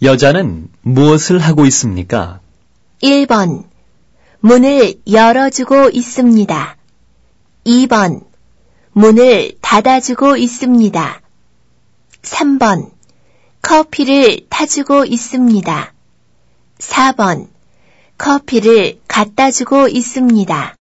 여자는 무엇을 하고 있습니까? 1번. 문을 열어주고 있습니다. 2번. 문을 닫아주고 있습니다. 3번. 커피를 타주고 있습니다. 4번. 커피를 갖다 주고 있습니다.